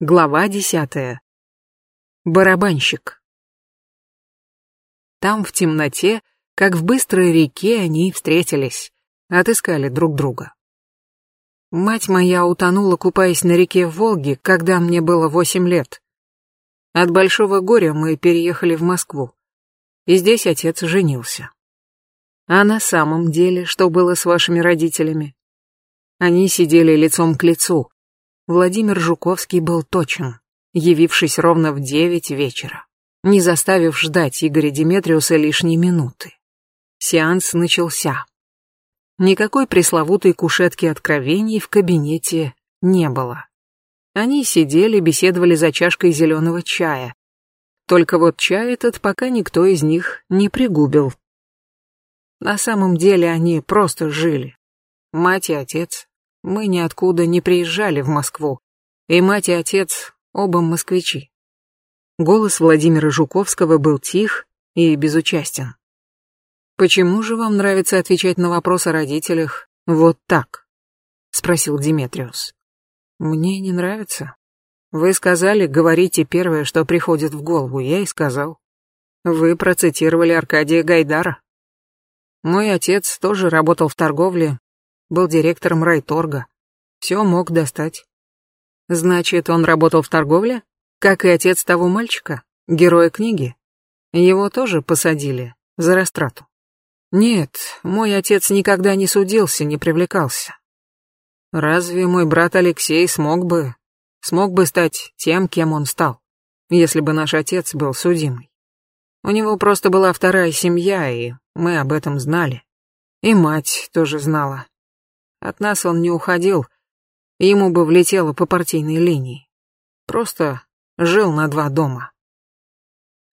Глава десятая. Барабанщик. Там, в темноте, как в быстрой реке, они встретились, отыскали друг друга. Мать моя утонула, купаясь на реке Волге, когда мне было восемь лет. От большого горя мы переехали в Москву. И здесь отец женился. А на самом деле, что было с вашими родителями? Они сидели лицом к лицу, Владимир Жуковский был точен, явившись ровно в девять вечера, не заставив ждать Игоря Деметриуса лишней минуты. Сеанс начался. Никакой пресловутой кушетки откровений в кабинете не было. Они сидели, беседовали за чашкой зеленого чая. Только вот чай этот пока никто из них не пригубил. На самом деле они просто жили. Мать и отец, мы ниоткуда не приезжали в Москву, и мать и отец оба москвичи. Голос Владимира Жуковского был тих и безучастен. «Почему же вам нравится отвечать на вопрос о родителях вот так?» — спросил Диметриус. «Мне не нравится. Вы сказали, говорите первое, что приходит в голову, я и сказал. Вы процитировали Аркадия Гайдара. Мой отец тоже работал в торговле был директором райторга. Все мог достать. Значит, он работал в торговле? Как и отец того мальчика, героя книги? Его тоже посадили за растрату. Нет, мой отец никогда не судился, не привлекался. Разве мой брат Алексей смог бы... смог бы стать тем, кем он стал, если бы наш отец был судимый? У него просто была вторая семья, и мы об этом знали. И мать тоже знала. От нас он не уходил, ему бы влетело по партийной линии. Просто жил на два дома.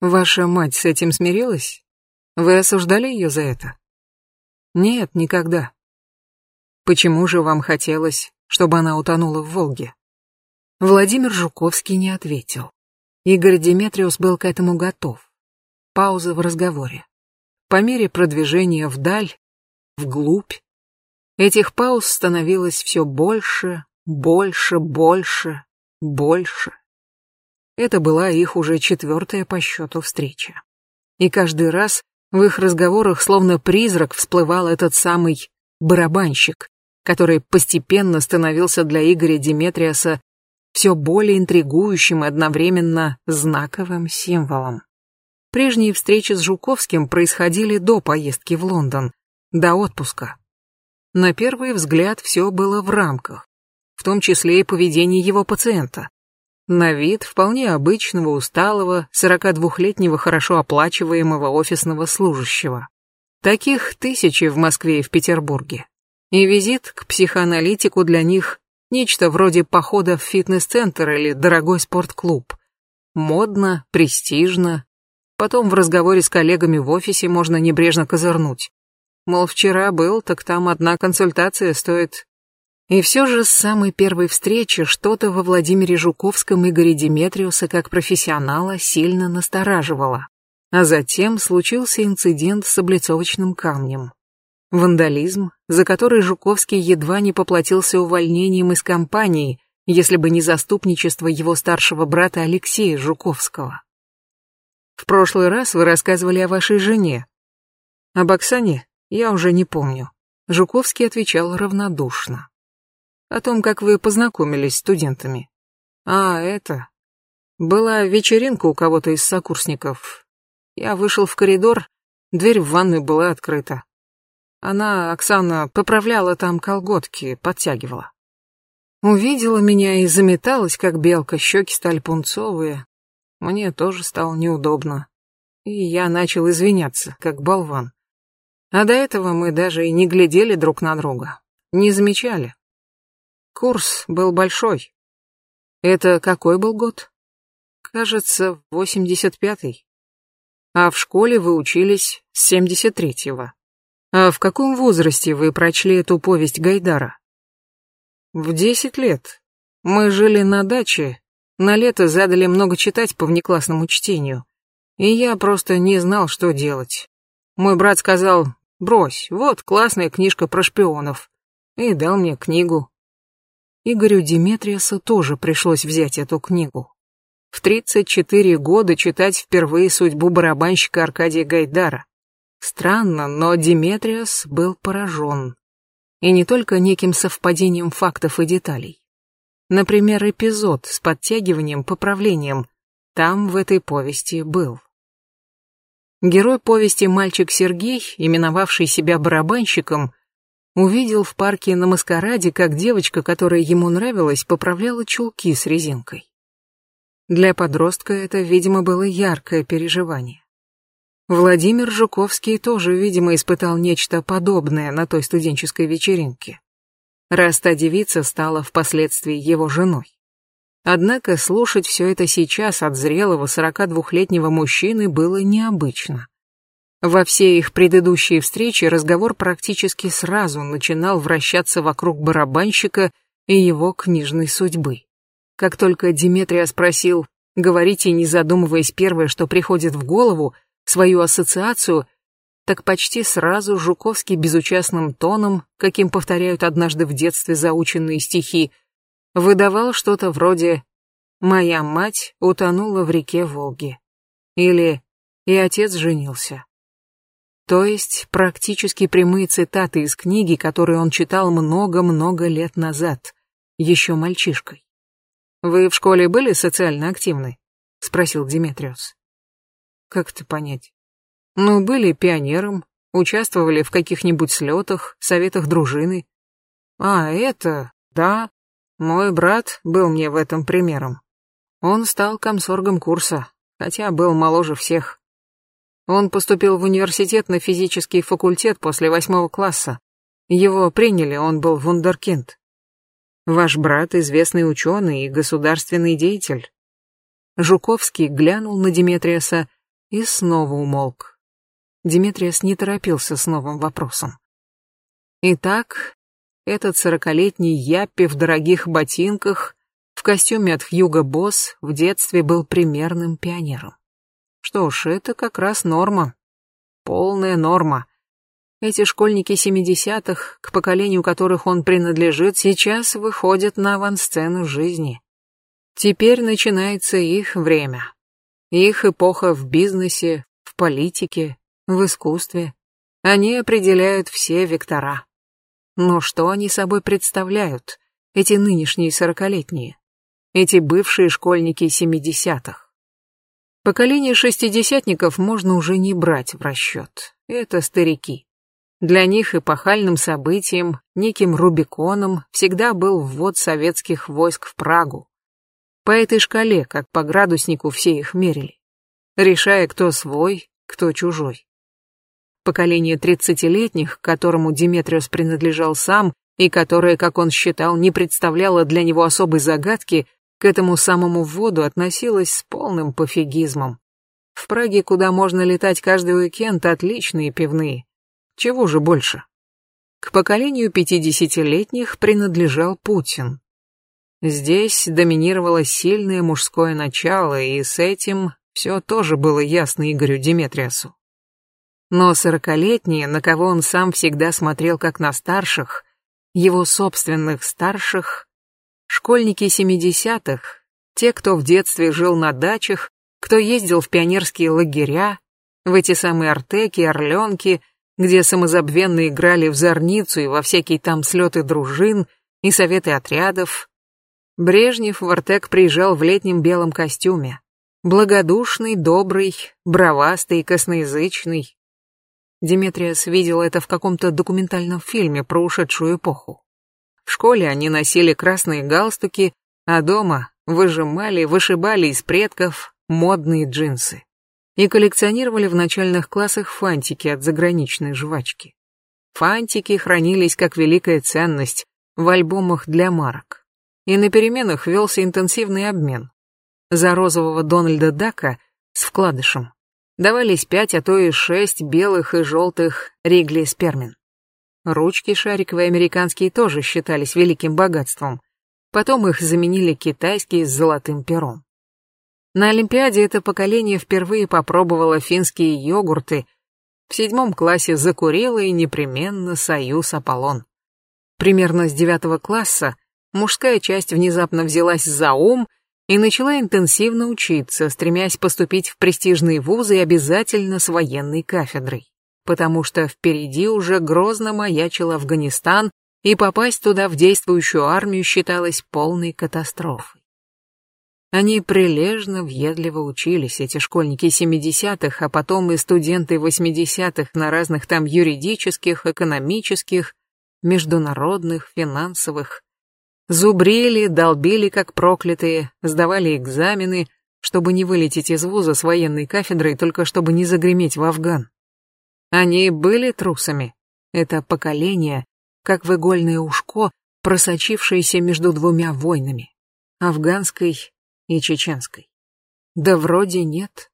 Ваша мать с этим смирилась? Вы осуждали ее за это? Нет, никогда. Почему же вам хотелось, чтобы она утонула в Волге? Владимир Жуковский не ответил. Игорь Деметриус был к этому готов. Пауза в разговоре. По мере продвижения вдаль, вглубь, Этих пауз становилось все больше, больше, больше, больше. Это была их уже четвертая по счету встреча. И каждый раз в их разговорах словно призрак всплывал этот самый барабанщик, который постепенно становился для Игоря Диметриаса все более интригующим и одновременно знаковым символом. Прежние встречи с Жуковским происходили до поездки в Лондон, до отпуска. На первый взгляд все было в рамках, в том числе и поведение его пациента. На вид вполне обычного, усталого, 42-летнего хорошо оплачиваемого офисного служащего. Таких тысячи в Москве и в Петербурге. И визит к психоаналитику для них нечто вроде похода в фитнес-центр или дорогой спортклуб. Модно, престижно. Потом в разговоре с коллегами в офисе можно небрежно козырнуть. Мол, вчера был, так там одна консультация стоит. И все же с самой первой встречи что-то во Владимире Жуковском Игоре Деметриуса как профессионала сильно настораживало. А затем случился инцидент с облицовочным камнем. Вандализм, за который Жуковский едва не поплатился увольнением из компании, если бы не заступничество его старшего брата Алексея Жуковского. В прошлый раз вы рассказывали о вашей жене. Об Оксане? Я уже не помню. Жуковский отвечал равнодушно. О том, как вы познакомились с студентами. А, это... Была вечеринка у кого-то из сокурсников. Я вышел в коридор, дверь в ванную была открыта. Она, Оксана, поправляла там колготки, подтягивала. Увидела меня и заметалась, как белка, щеки стали пунцовые. Мне тоже стало неудобно. И я начал извиняться, как болван. А до этого мы даже и не глядели друг на друга. Не замечали. Курс был большой. Это какой был год? Кажется, восемьдесят пятый. А в школе вы учились с семьдесят третьего. А в каком возрасте вы прочли эту повесть Гайдара? В десять лет. Мы жили на даче. На лето задали много читать по внеклассному чтению. И я просто не знал, что делать. Мой брат сказал, Брось, вот классная книжка про шпионов. И дал мне книгу. Игорю Диметриасу тоже пришлось взять эту книгу. В 34 года читать впервые судьбу барабанщика Аркадия Гайдара. Странно, но Диметриас был поражен. И не только неким совпадением фактов и деталей. Например, эпизод с подтягиванием, поправлением, там в этой повести был. Герой повести мальчик Сергей, именовавший себя барабанщиком, увидел в парке на маскараде, как девочка, которая ему нравилась, поправляла чулки с резинкой. Для подростка это, видимо, было яркое переживание. Владимир Жуковский тоже, видимо, испытал нечто подобное на той студенческой вечеринке. Раз та девица стала впоследствии его женой. Однако слушать все это сейчас от зрелого 42-летнего мужчины было необычно. Во все их предыдущие встречи разговор практически сразу начинал вращаться вокруг барабанщика и его книжной судьбы. Как только Диметрия спросил, говорите, не задумываясь первое, что приходит в голову, свою ассоциацию, так почти сразу Жуковский безучастным тоном, каким повторяют однажды в детстве заученные стихи, выдавал что-то вроде «Моя мать утонула в реке Волги» или «И отец женился». То есть практически прямые цитаты из книги, которую он читал много-много лет назад, еще мальчишкой. «Вы в школе были социально активны?» — спросил Диметриус. «Как это понять?» «Ну, были пионером, участвовали в каких-нибудь слетах, советах дружины». «А, это, да, мой брат был мне в этом примером. Он стал комсоргом курса, хотя был моложе всех. Он поступил в университет на физический факультет после восьмого класса. Его приняли, он был вундеркинд. Ваш брат известный ученый и государственный деятель. Жуковский глянул на Диметриаса и снова умолк. Диметриас не торопился с новым вопросом. Итак, этот сорокалетний Яппи в дорогих ботинках, в костюме от Хьюго Босс, в детстве был примерным пионером. Что ж, это как раз норма. Полная норма. Эти школьники семидесятых, к поколению которых он принадлежит, сейчас выходят на авансцену жизни. Теперь начинается их время. Их эпоха в бизнесе, в политике, в искусстве. Они определяют все вектора. Но что они собой представляют, эти нынешние сорокалетние? Эти бывшие школьники семидесятых? Поколение шестидесятников можно уже не брать в расчет. Это старики. Для них эпохальным событием, неким Рубиконом, всегда был ввод советских войск в Прагу. По этой шкале, как по градуснику, все их мерили, решая, кто свой, кто чужой. Поколение тридцатилетних, которому Диметриус принадлежал сам, и которое, как он считал, не представляло для него особой загадки, к этому самому вводу относилось с полным пофигизмом. В Праге, куда можно летать каждый уикенд, отличные пивные. Чего же больше? К поколению пятидесятилетних принадлежал Путин. Здесь доминировало сильное мужское начало, и с этим все тоже было ясно Игорю Диметриасу. Но сорокалетние, на кого он сам всегда смотрел как на старших, его собственных старших, школьники семидесятых, те, кто в детстве жил на дачах, кто ездил в пионерские лагеря, в эти самые артеки, орленки, где самозабвенно играли в зорницу и во всякие там слеты дружин и советы отрядов. Брежнев в Артек приезжал в летнем белом костюме. Благодушный, добрый, бравастый, косноязычный, Диметриас видел это в каком-то документальном фильме про ушедшую эпоху. В школе они носили красные галстуки, а дома выжимали, вышибали из предков модные джинсы и коллекционировали в начальных классах фантики от заграничной жвачки. Фантики хранились как великая ценность в альбомах для марок. И на переменах велся интенсивный обмен. За розового Дональда Дака с вкладышем давались пять, а то и шесть белых и желтых Ригли Спермин. Ручки шариковые американские тоже считались великим богатством. Потом их заменили китайские с золотым пером. На Олимпиаде это поколение впервые попробовало финские йогурты, в седьмом классе закурило и непременно Союз Аполлон. Примерно с девятого класса мужская часть внезапно взялась за ум и начала интенсивно учиться, стремясь поступить в престижные вузы и обязательно с военной кафедрой. Потому что впереди уже грозно маячил Афганистан, и попасть туда в действующую армию считалось полной катастрофой. Они прилежно, въедливо учились, эти школьники 70-х, а потом и студенты 80-х на разных там юридических, экономических, международных, финансовых. Зубрили, долбили как проклятые, сдавали экзамены, чтобы не вылететь из вуза с военной кафедрой, только чтобы не загреметь в Афган. Они были трусами. Это поколение, как в игольное ушко, просочившееся между двумя войнами, афганской и чеченской. Да вроде нет.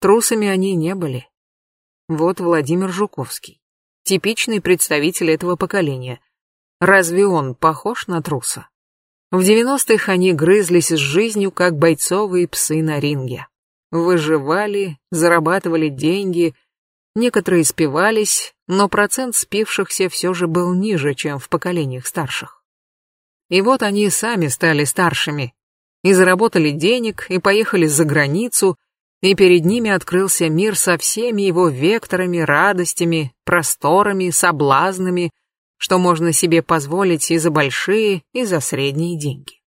Трусами они не были. Вот Владимир Жуковский. Типичный представитель этого поколения. Разве он похож на труса? В 90-х они грызлись с жизнью, как бойцовые псы на ринге. Выживали, зарабатывали деньги, некоторые спивались, но процент спившихся все же был ниже, чем в поколениях старших. И вот они сами стали старшими, и заработали денег, и поехали за границу, и перед ними открылся мир со всеми его векторами, радостями, просторами, соблазнами, что можно себе позволить и за большие, и за средние деньги.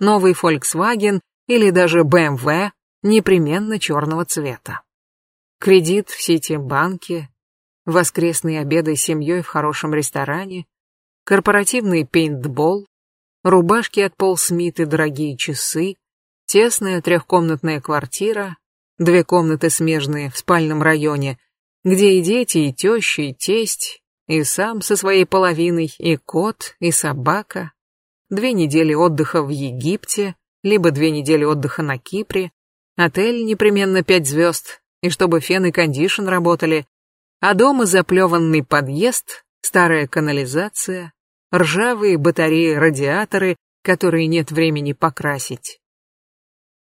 Новый Volkswagen или даже BMW непременно черного цвета. Кредит в Сити-банке, воскресные обеды с семьей в хорошем ресторане, корпоративный пейнтбол, рубашки от Пол Смит и дорогие часы, тесная трехкомнатная квартира, две комнаты смежные в спальном районе, где и дети, и теща, и тесть, и сам со своей половиной, и кот, и собака, две недели отдыха в Египте, либо две недели отдыха на Кипре, отель непременно пять звезд, и чтобы фен и кондишн работали, а дома заплеванный подъезд, старая канализация, ржавые батареи-радиаторы, которые нет времени покрасить.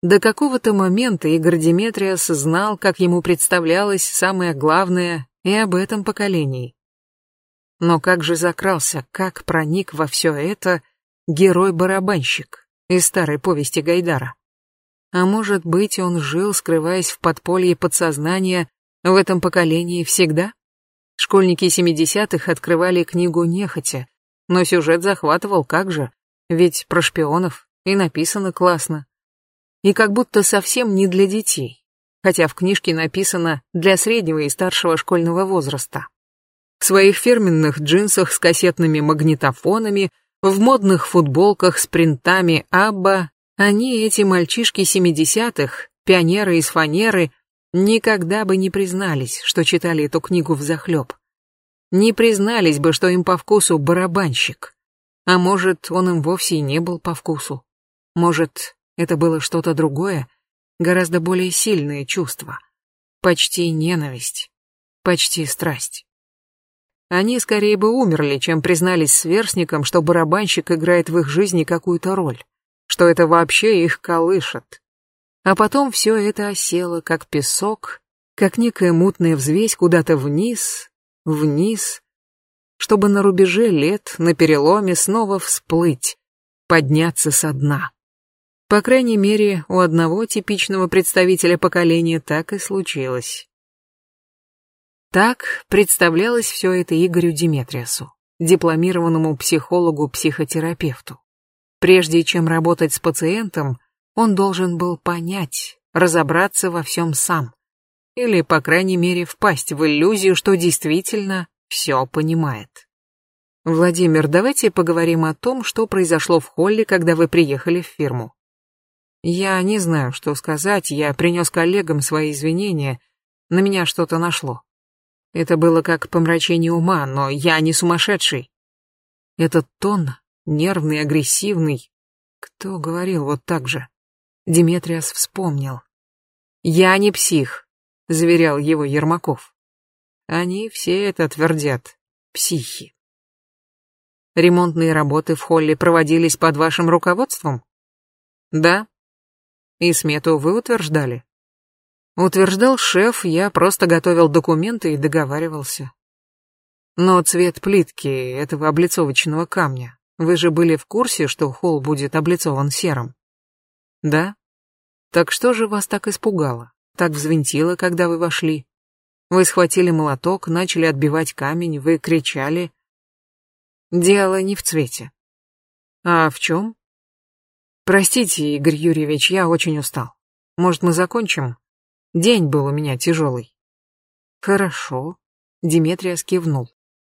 До какого-то момента Игорь Диметриас знал, как ему представлялось самое главное и об этом поколении. Но как же закрался, как проник во все это герой-барабанщик из старой повести Гайдара? А может быть, он жил, скрываясь в подполье подсознания, в этом поколении всегда? Школьники 70-х открывали книгу нехотя, но сюжет захватывал как же, ведь про шпионов и написано классно. И как будто совсем не для детей, хотя в книжке написано для среднего и старшего школьного возраста. В своих фирменных джинсах с кассетными магнитофонами, в модных футболках с принтами Абба, они, эти мальчишки семидесятых, пионеры из фанеры, никогда бы не признались, что читали эту книгу взахлеб не признались бы, что им по вкусу барабанщик. А может, он им вовсе и не был по вкусу. Может, это было что-то другое, гораздо более сильное чувство. Почти ненависть, почти страсть. Они скорее бы умерли, чем признались сверстникам, что барабанщик играет в их жизни какую-то роль, что это вообще их колышет. А потом все это осело, как песок, как некая мутная взвесь куда-то вниз, вниз, чтобы на рубеже лет, на переломе снова всплыть, подняться со дна. По крайней мере, у одного типичного представителя поколения так и случилось. Так представлялось все это Игорю Диметриасу, дипломированному психологу-психотерапевту. Прежде чем работать с пациентом, он должен был понять, разобраться во всем сам, или, по крайней мере, впасть в иллюзию, что действительно все понимает. Владимир, давайте поговорим о том, что произошло в холле, когда вы приехали в фирму. Я не знаю, что сказать, я принес коллегам свои извинения, на меня что-то нашло. Это было как помрачение ума, но я не сумасшедший. Этот тон, нервный, агрессивный, кто говорил вот так же? Диметриас вспомнил. Я не псих, заверял его Ермаков. Они все это твердят, психи. Ремонтные работы в холле проводились под вашим руководством? Да. И смету вы утверждали? Утверждал шеф, я просто готовил документы и договаривался. Но цвет плитки этого облицовочного камня, Вы же были в курсе, что холл будет облицован серым? Да? Так что же вас так испугало? Так взвинтило, когда вы вошли? Вы схватили молоток, начали отбивать камень, вы кричали. Дело не в цвете. А в чем? Простите, Игорь Юрьевич, я очень устал. Может, мы закончим? День был у меня тяжелый. Хорошо. Диметрия кивнул.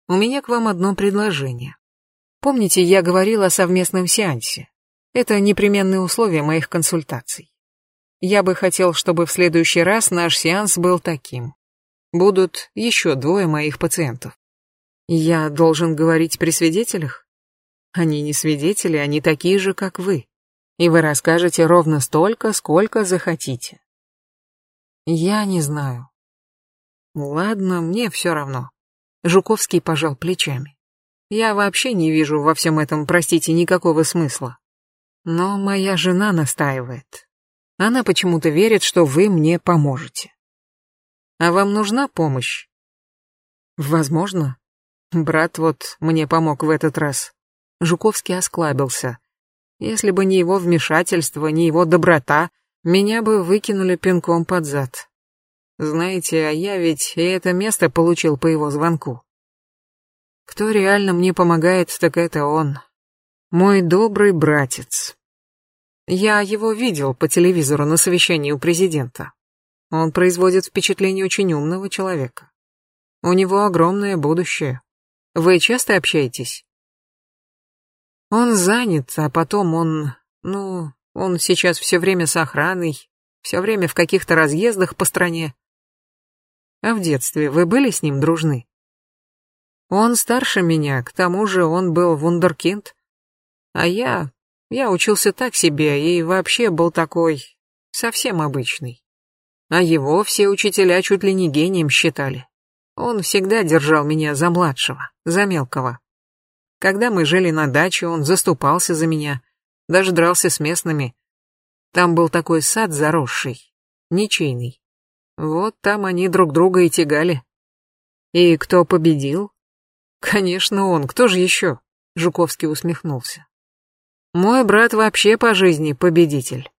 У меня к вам одно предложение. Помните, я говорил о совместном сеансе? Это непременные условия моих консультаций. Я бы хотел, чтобы в следующий раз наш сеанс был таким. Будут еще двое моих пациентов. Я должен говорить при свидетелях? Они не свидетели, они такие же, как вы. И вы расскажете ровно столько, сколько захотите. Я не знаю. Ладно, мне все равно. Жуковский пожал плечами. Я вообще не вижу во всем этом, простите, никакого смысла. Но моя жена настаивает. Она почему-то верит, что вы мне поможете. А вам нужна помощь? Возможно. Брат вот мне помог в этот раз. Жуковский осклабился. Если бы не его вмешательство, не его доброта, меня бы выкинули пинком под зад. Знаете, а я ведь и это место получил по его звонку. Кто реально мне помогает, так это он. Мой добрый братец. Я его видел по телевизору на совещании у президента. Он производит впечатление очень умного человека. У него огромное будущее. Вы часто общаетесь? Он занят, а потом он... Ну, он сейчас все время с охраной, все время в каких-то разъездах по стране. А в детстве вы были с ним дружны? Он старше меня, к тому же он был вундеркинд. А я... я учился так себе и вообще был такой... совсем обычный. А его все учителя чуть ли не гением считали. Он всегда держал меня за младшего, за мелкого. Когда мы жили на даче, он заступался за меня, даже дрался с местными. Там был такой сад заросший, ничейный. Вот там они друг друга и тягали. И кто победил? Конечно, он, кто же еще? Жуковский усмехнулся. Мой брат вообще по жизни победитель.